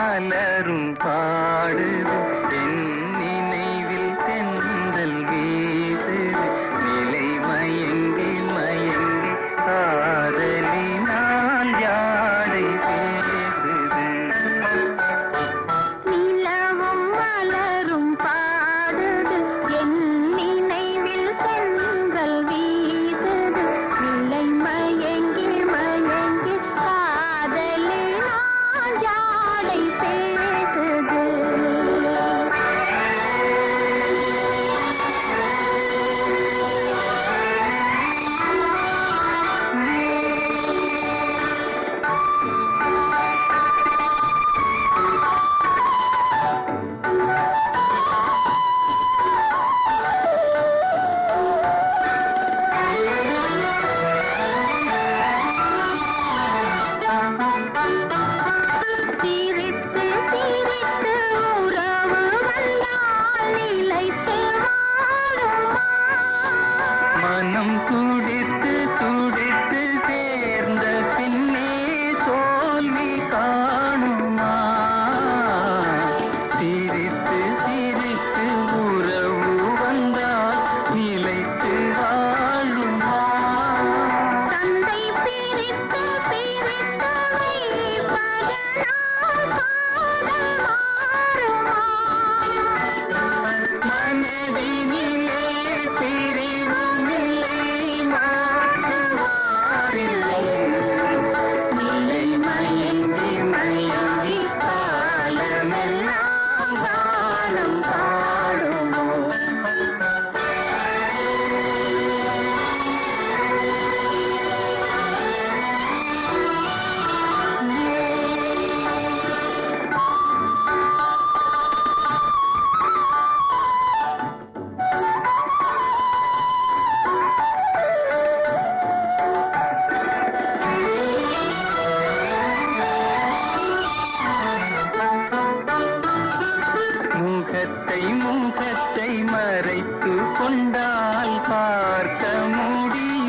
മലരും പാടും முகத்தை முகத்தை மறைத்து கொண்டால் பார்க்க முடியும்.